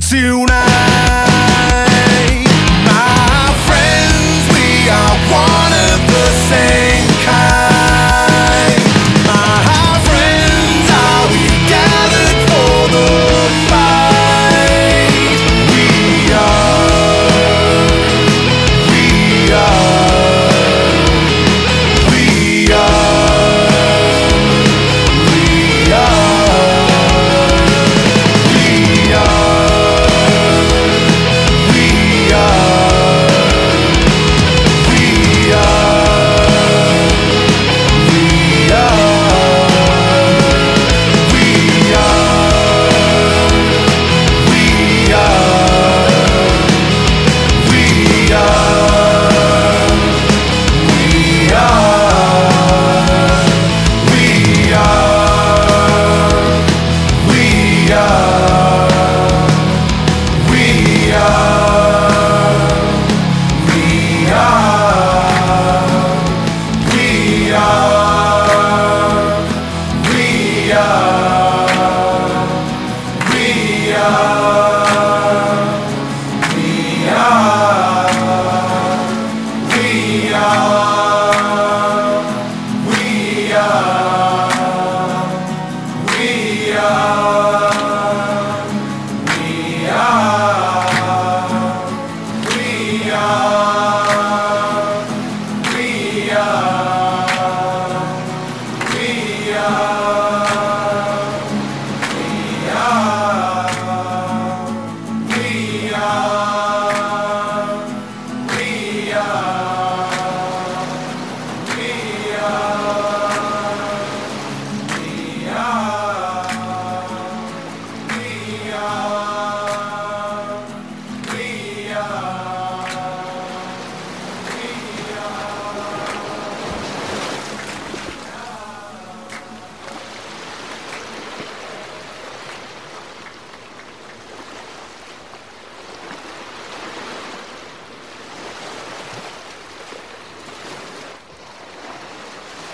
sensi una Maria.